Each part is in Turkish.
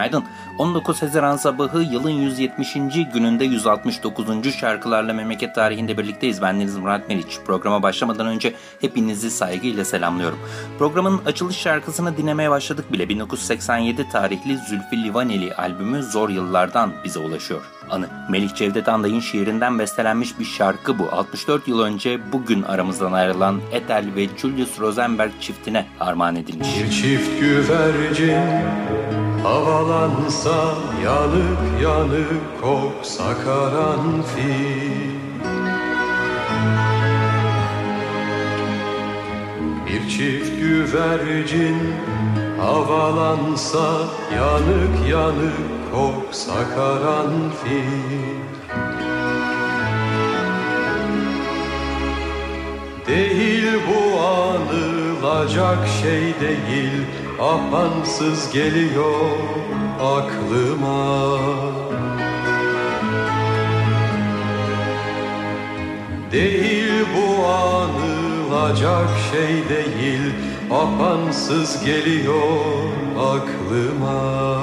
Günaydın. 19 Haziran sabahı yılın 170. gününde 169. şarkılarla memleket tarihinde birlikteyiz. Ben Deniz Murat Meriç. Programa başlamadan önce hepinizi saygıyla selamlıyorum. Programın açılış şarkısını dinlemeye başladık bile. 1987 tarihli Zülfü Livaneli albümü Zor Yıllardan bize ulaşıyor. Anı Melih Cevdet Anday'ın şiirinden bestelenmiş bir şarkı bu. 64 yıl önce bugün aramızdan ayrılan Ethel ve Julius Rosenberg çiftine armağan edilmiş. Bir çift güvercin havalansa yanık yanık koksa karanfil Bir çift güvercin havalansa yanık yanık koksa karanfil Değil bu anılacak şey değil Apansız geliyor aklıma. Değil bu anılacak şey değil Apansız geliyor aklıma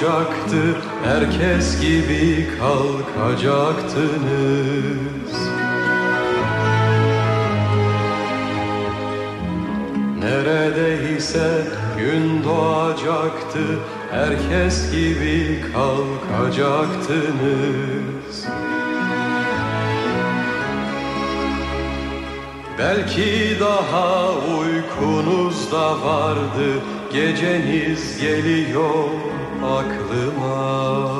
doğacaktı Herkes gibi kalkacaktınız. Neredeyse gün doğacaktı Herkes gibi kalkacaktınız. Belki daha uykunuz da vardı Geceniz geliyor aklıma.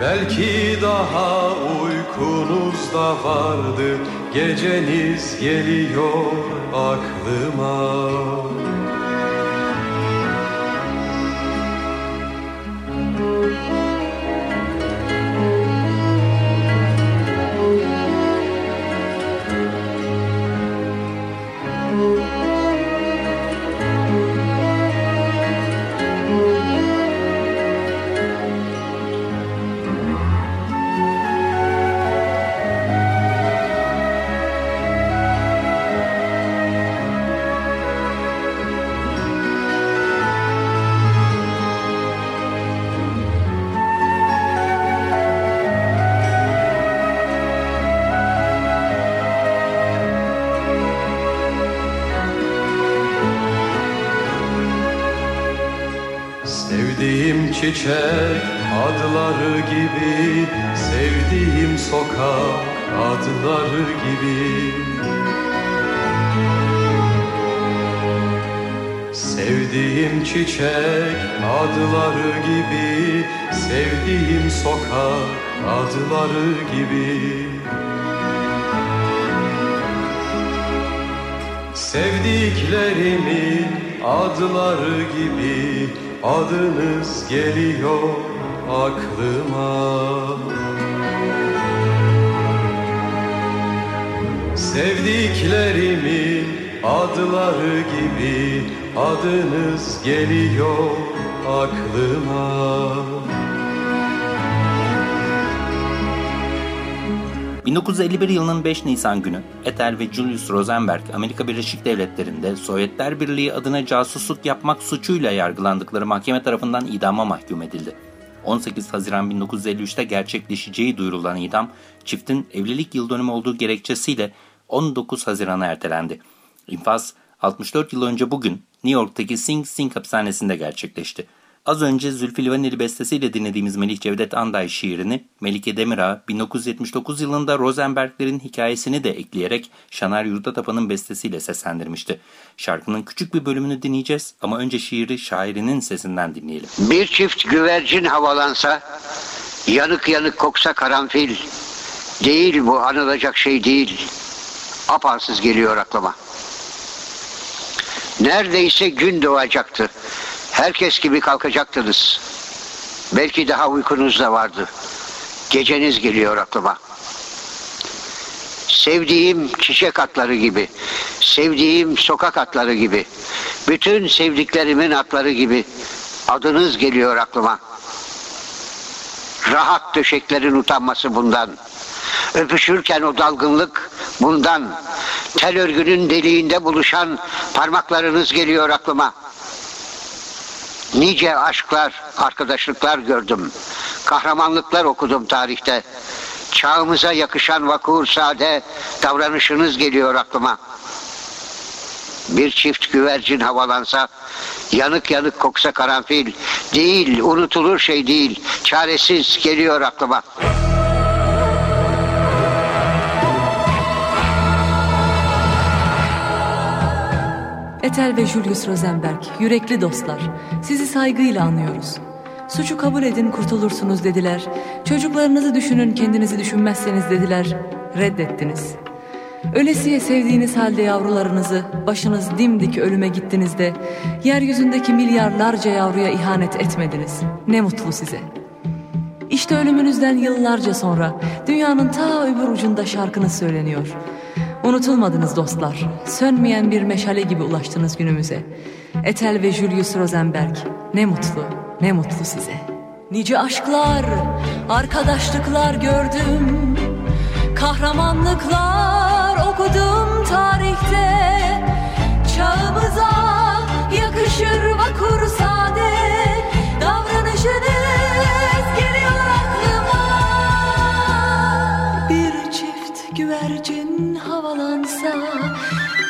Belki daha uykunuz da vardı Geceniz geliyor aklıma çiçek adları gibi Sevdiğim sokak adları gibi. Sevdiğim çiçek adları gibi Sevdiğim sokak adları gibi. Sevdiklerimin adları gibi adınız geliyor aklıma. Sevdiklerimin adları gibi adınız geliyor aklıma 1951 yılının 5 Nisan günü Ethel ve Julius Rosenberg Amerika Birleşik Devletleri'nde Sovyetler Birliği adına casusluk yapmak suçuyla yargılandıkları mahkeme tarafından idama mahkum edildi. 18 Haziran 1953'te gerçekleşeceği duyurulan idam, çiftin evlilik yıl dönümü olduğu gerekçesiyle 19 Haziran'a ertelendi. İnfaz 64 yıl önce bugün New York'taki Sing Sing hapishanesinde gerçekleşti. Az önce Zülfü Livaneli bestesiyle dinlediğimiz Melih Cevdet Anday şiirini Melike Demirağ 1979 yılında Rosenberg'lerin hikayesini de ekleyerek Şanar Yurdatapa'nın bestesiyle seslendirmişti. Şarkının küçük bir bölümünü dinleyeceğiz ama önce şiiri şairinin sesinden dinleyelim. Bir çift güvercin havalansa, yanık yanık koksa karanfil, değil bu anılacak şey değil, apansız geliyor aklıma. Neredeyse gün doğacaktı. Herkes gibi kalkacaktınız. Belki daha uykunuz da vardı. Geceniz geliyor aklıma. Sevdiğim çiçek atları gibi, sevdiğim sokak atları gibi, bütün sevdiklerimin atları gibi adınız geliyor aklıma. Rahat döşeklerin utanması bundan. Öpüşürken o dalgınlık bundan. Tel örgünün deliğinde buluşan parmaklarınız geliyor aklıma. Nice aşklar, arkadaşlıklar gördüm. Kahramanlıklar okudum tarihte. Çağımıza yakışan vakur sade davranışınız geliyor aklıma. Bir çift güvercin havalansa, yanık yanık koksa karanfil, değil, unutulur şey değil, çaresiz geliyor aklıma. Ethel ve Julius Rosenberg, yürekli dostlar, sizi saygıyla anıyoruz. Suçu kabul edin kurtulursunuz dediler. Çocuklarınızı düşünün kendinizi düşünmezseniz dediler. Reddettiniz. Ölesiye sevdiğiniz halde yavrularınızı başınız dimdik ölüme gittinizde yeryüzündeki milyarlarca yavruya ihanet etmediniz. Ne mutlu size. İşte ölümünüzden yıllarca sonra dünyanın ta öbür ucunda şarkınız söyleniyor. Unutulmadınız dostlar. Sönmeyen bir meşale gibi ulaştınız günümüze. Ethel ve Julius Rosenberg. Ne mutlu, ne mutlu size. Nice aşklar, arkadaşlıklar gördüm. Kahramanlıklar okudum tarihte. Çağımıza yakışır vakur sade davranışınız geliyor aklıma. Bir çift güvercin havalansa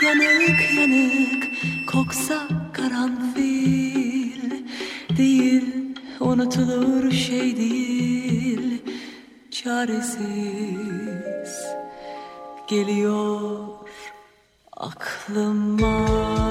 yanık yanık koksa karanfil değil unutulur şey değil çaresiz geliyor aklıma.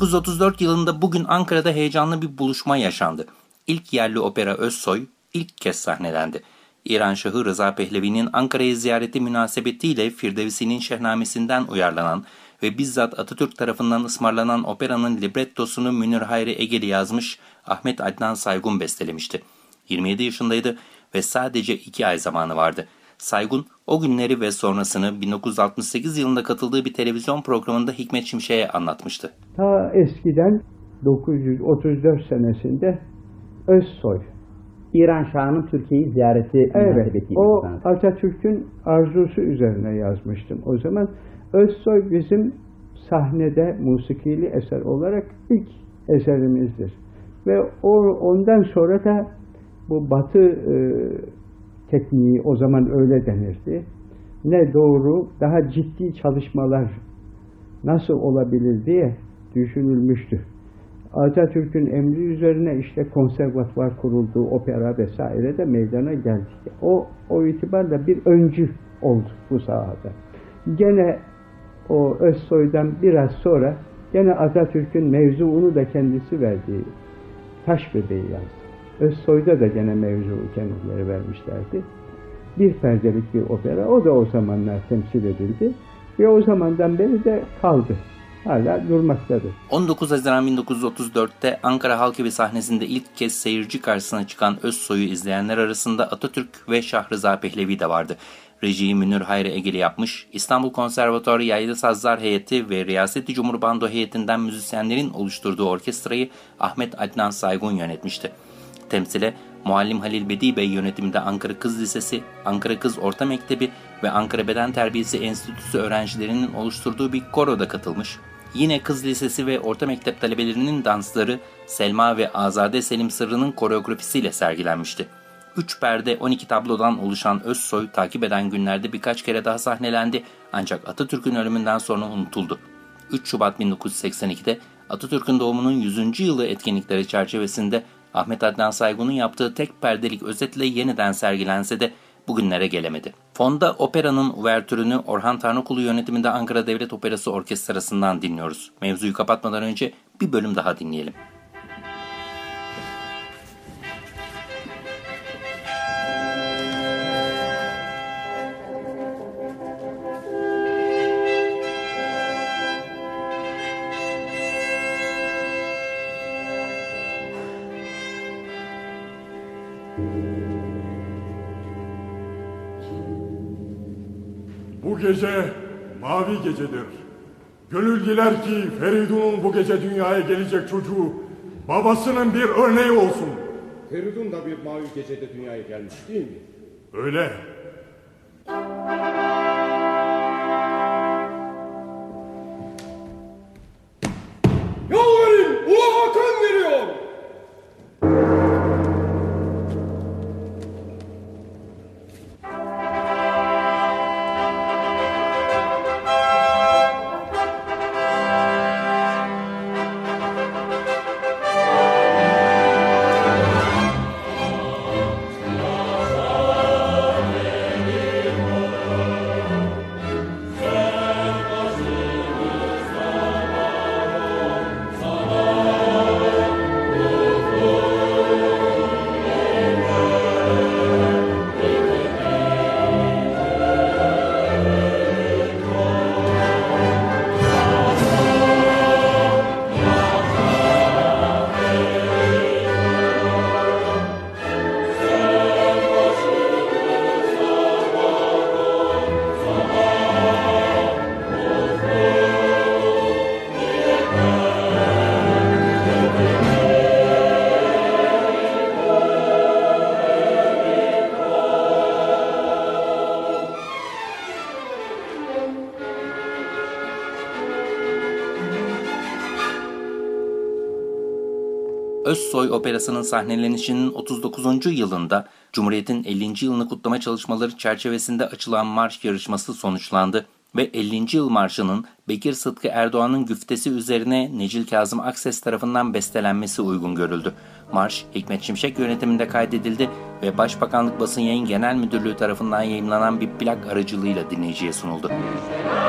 ...1934 yılında bugün Ankara'da heyecanlı bir buluşma yaşandı. İlk yerli opera Özsoy ilk kez sahnelendi. İran Şahı Rıza Pehlevi'nin Ankara'ya ziyareti münasebetiyle Firdevsi'nin şehnamesinden uyarlanan ve bizzat Atatürk tarafından ısmarlanan operanın librettosunu Münir Hayri Egeli yazmış, Ahmet Adnan Saygun bestelemişti. 27 yaşındaydı ve sadece 2 ay zamanı vardı. Saygun o günleri ve sonrasını 1968 yılında katıldığı bir televizyon programında Hikmet Şimşek'e anlatmıştı. Ta eskiden 934 senesinde Özsoy. İran Şahı'nın Türkiye'yi ziyareti Evet, o. Atatürk'ün arzusu üzerine yazmıştım. O zaman Özsoy bizim sahnede musikili eser olarak ilk eserimizdir. Ve o, ondan sonra da bu batı e, tekniği o zaman öyle denirdi. Ne doğru, daha ciddi çalışmalar nasıl olabilir diye düşünülmüştü. Atatürk'ün emri üzerine işte konservatuvar kurulduğu opera vesaire de meydana geldi. O, o itibarla bir öncü oldu bu sahada. Gene o Özsoy'dan biraz sonra gene Atatürk'ün mevzuunu da kendisi verdiği Taş Bebeği yazdı. Özsoy'da da gene mevzuu kendileri vermişlerdi. Bir perdelik bir opera. O da o zamanlar temsil edildi. Ve o zamandan beri de kaldı hala durmaktadır. 19 Haziran 1934'te Ankara Halk sahnesinde ilk kez seyirci karşısına çıkan Özsoy'u izleyenler arasında Atatürk ve Şahrıza Pehlevi de vardı. Rejiyi Münir Hayri Egeli yapmış, İstanbul Konservatuarı Yaylı Sazlar Heyeti ve Riyaseti Cumhur heyetinden müzisyenlerin oluşturduğu orkestrayı Ahmet Adnan Saygun yönetmişti. Temsile Muallim Halil Bedi Bey yönetiminde Ankara Kız Lisesi, Ankara Kız Orta Mektebi ve Ankara Beden Terbiyesi Enstitüsü öğrencilerinin oluşturduğu bir koro da katılmış. Yine Kız Lisesi ve Orta Mektep talebelerinin dansları Selma ve Azade Selim Sırrı'nın koreografisiyle sergilenmişti. 3 perde 12 tablodan oluşan Özsoy takip eden günlerde birkaç kere daha sahnelendi ancak Atatürk'ün ölümünden sonra unutuldu. 3 Şubat 1982'de Atatürk'ün doğumunun 100. yılı etkinlikleri çerçevesinde Ahmet Adnan Saygun'un yaptığı tek perdelik özetle yeniden sergilense de bugünlere gelemedi. Fonda operanın uvertürünü Orhan Tarnokulu yönetiminde Ankara Devlet Operası Orkestrası'ndan dinliyoruz. Mevzuyu kapatmadan önce bir bölüm daha dinleyelim. Bu gece mavi gecedir. Gönül diler ki Feridun'un bu gece dünyaya gelecek çocuğu babasının bir örneği olsun. Feridun da bir mavi gecede dünyaya gelmiş değil mi? Öyle. Özsoy Operası'nın sahnelenişinin 39. yılında Cumhuriyet'in 50. yılını kutlama çalışmaları çerçevesinde açılan marş yarışması sonuçlandı ve 50. yıl marşının Bekir Sıtkı Erdoğan'ın güftesi üzerine Necil Kazım Akses tarafından bestelenmesi uygun görüldü. Marş Hikmet Şimşek yönetiminde kaydedildi ve Başbakanlık Basın Yayın Genel Müdürlüğü tarafından yayınlanan bir plak aracılığıyla dinleyiciye sunuldu. Köyden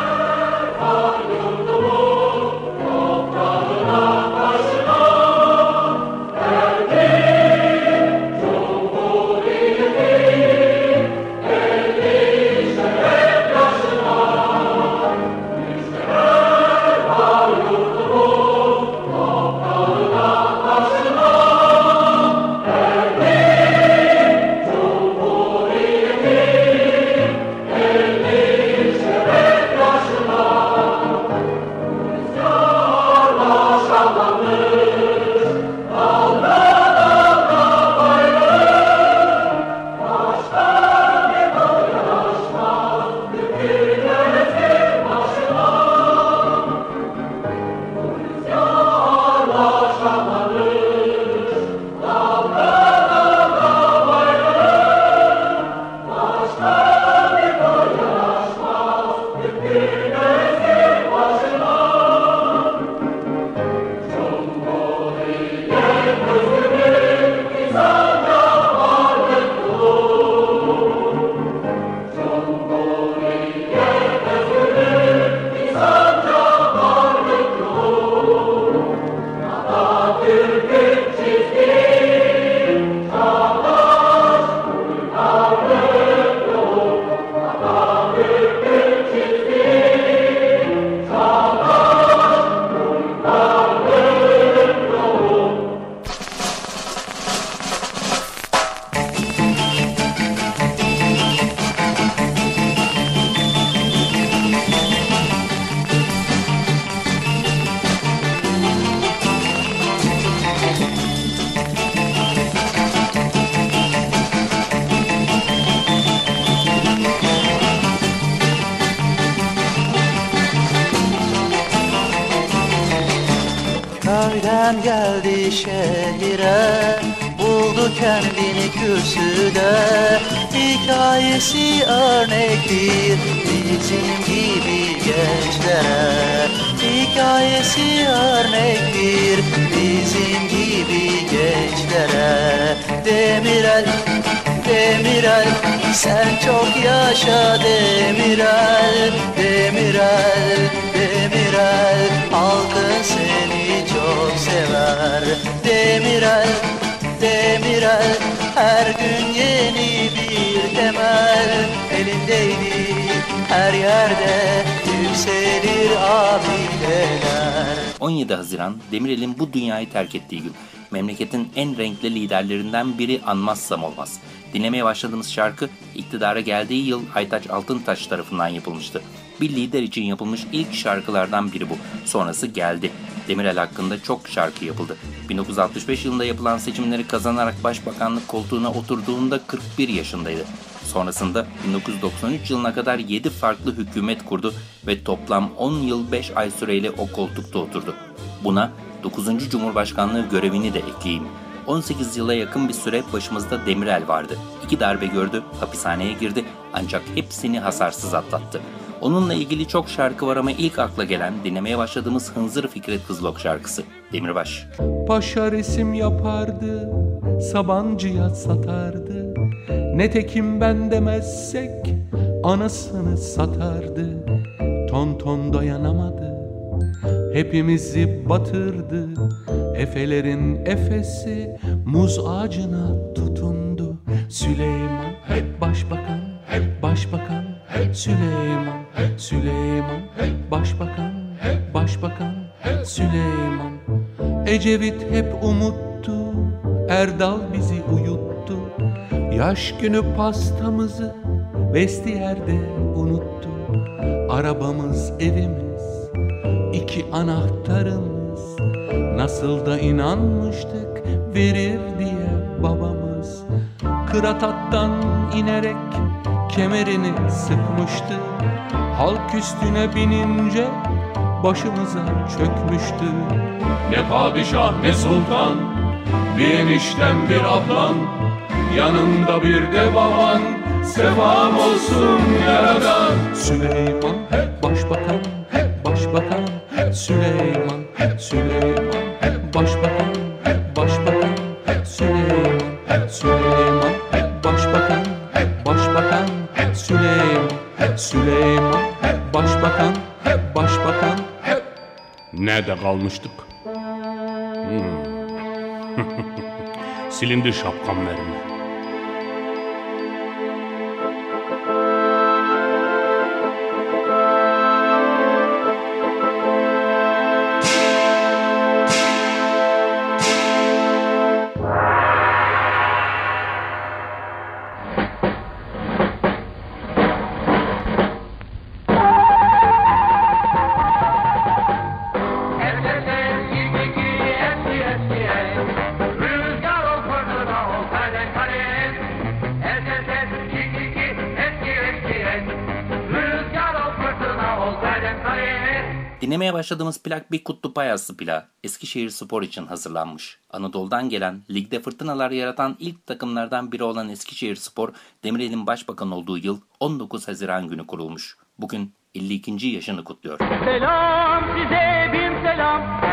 kendini kürsüde Hikayesi örnektir Bizim gibi gençlere. Hikayesi örnektir Bizim gibi gençlere. Demirel Demirel sen çok yaşa Demirel. Demirel Demirel halkın seni çok sever. Demirel Demirel her gün yeni bir temel elindeydi her yerde yükselir abideler 17 Haziran Demirel'in bu dünyayı terk ettiği gün. Memleketin en renkli liderlerinden biri anmazsam olmaz. Dinlemeye başladığımız şarkı iktidara geldiği yıl Aytaç Altıntaş tarafından yapılmıştı. Bir lider için yapılmış ilk şarkılardan biri bu. Sonrası geldi. Demirel hakkında çok şarkı yapıldı. 1965 yılında yapılan seçimleri kazanarak başbakanlık koltuğuna oturduğunda 41 yaşındaydı. Sonrasında 1993 yılına kadar 7 farklı hükümet kurdu ve toplam 10 yıl 5 ay süreyle o koltukta oturdu. Buna 9. Cumhurbaşkanlığı görevini de ekleyeyim. 18 yıla yakın bir süre başımızda Demirel vardı. İki darbe gördü, hapishaneye girdi ancak hepsini hasarsız atlattı. Onunla ilgili çok şarkı var ama ilk akla gelen dinlemeye başladığımız Hınzır Fikret Kızılok şarkısı. Demirbaş. Paşa resim yapardı, Sabancı'ya satardı. Netekim ben demezsek anasını satardı. Ton ton dayanamadı, hepimizi batırdı. Efelerin efesi muz ağacına tutundu. Süleyman hep başbakan, başbakan. Süleyman, Süleyman, başbakan, başbakan. Süleyman. Ecevit hep umuttu, Erdal bizi uyuttu. Yaş günü pastamızı vestiyerde unuttu. Arabamız evimiz, iki anahtarımız. Nasıl da inanmıştık verir diye babamız. Kıratattan inerek kemerini sıkmıştı. Halk üstüne binince başımıza çökmüştü. Ne padişah ne sultan, bir enişten bir ablan, yanında bir de baban, sevam olsun yaradan. Süleyman hep başbakan, hep başbakan, Süleyman, Süleyman, Nerede kalmıştık? Hmm. Silindi şapkam mermi. Dinlemeye başladığımız plak bir kutlu payaslı plak. Eskişehir Spor için hazırlanmış. Anadolu'dan gelen, ligde fırtınalar yaratan ilk takımlardan biri olan Eskişehir Spor, Demirel'in başbakan olduğu yıl 19 Haziran günü kurulmuş. Bugün 52. yaşını kutluyor. Selam size bin selam.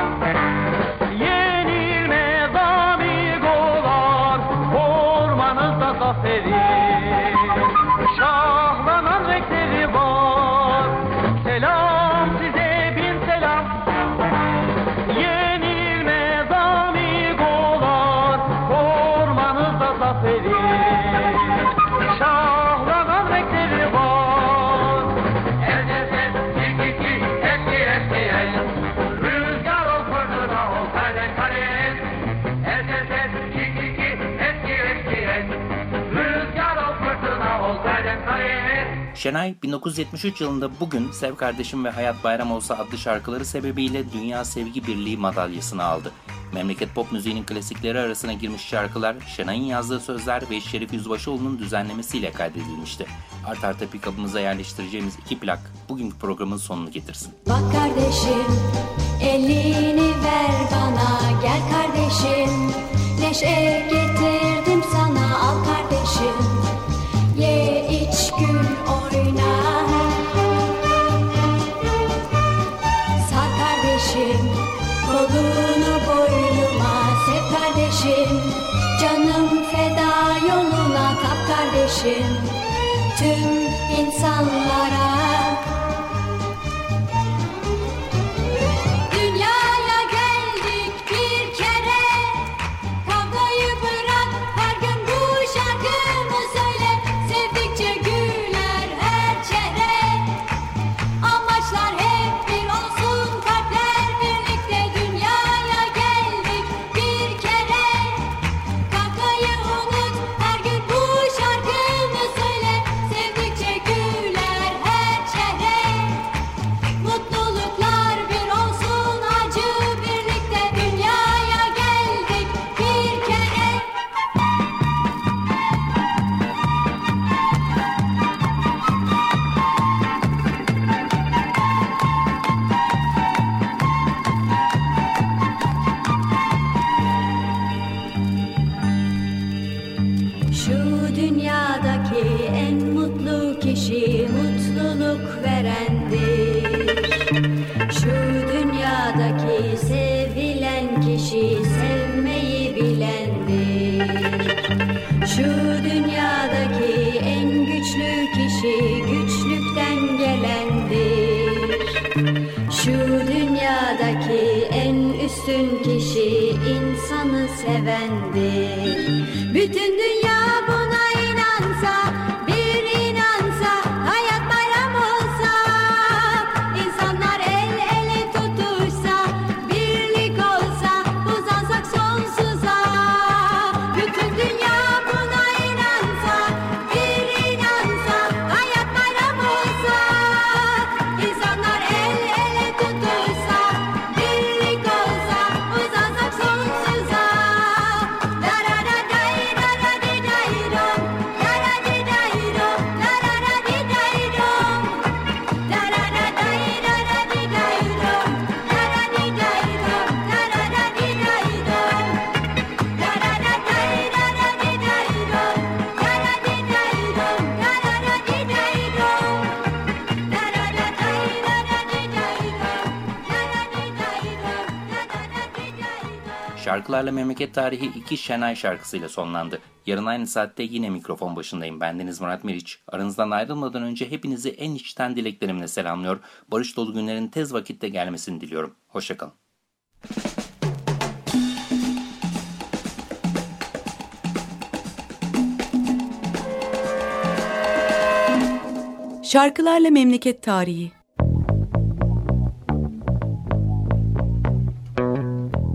Şenay 1973 yılında bugün Sev Kardeşim ve Hayat Bayram Olsa adlı şarkıları sebebiyle Dünya Sevgi Birliği madalyasını aldı. Memleket pop müziğinin klasikleri arasına girmiş şarkılar, Şenay'ın yazdığı sözler ve Şerif Yüzbaşıoğlu'nun düzenlemesiyle kaydedilmişti. Art arta pikabımıza yerleştireceğimiz iki plak bugünkü programın sonunu getirsin. Bak kardeşim, elini ver bana, gel kardeşim, neşe kişi sevmeyi bilendir. Şu dünyadaki en güçlü kişi güçlükten gelendir. Şu dünyadaki en üstün kişi insanı sevendir. Bütün dünya bu şarkılarla Memleket Tarihi 2 Şenay şarkısıyla sonlandı. Yarın aynı saatte yine mikrofon başındayım. Bendeniz Murat Meriç. Aranızdan ayrılmadan önce hepinizi en içten dileklerimle selamlıyor. Barış dolu günlerin tez vakitte gelmesini diliyorum. Hoşçakalın. Şarkılarla Memleket Tarihi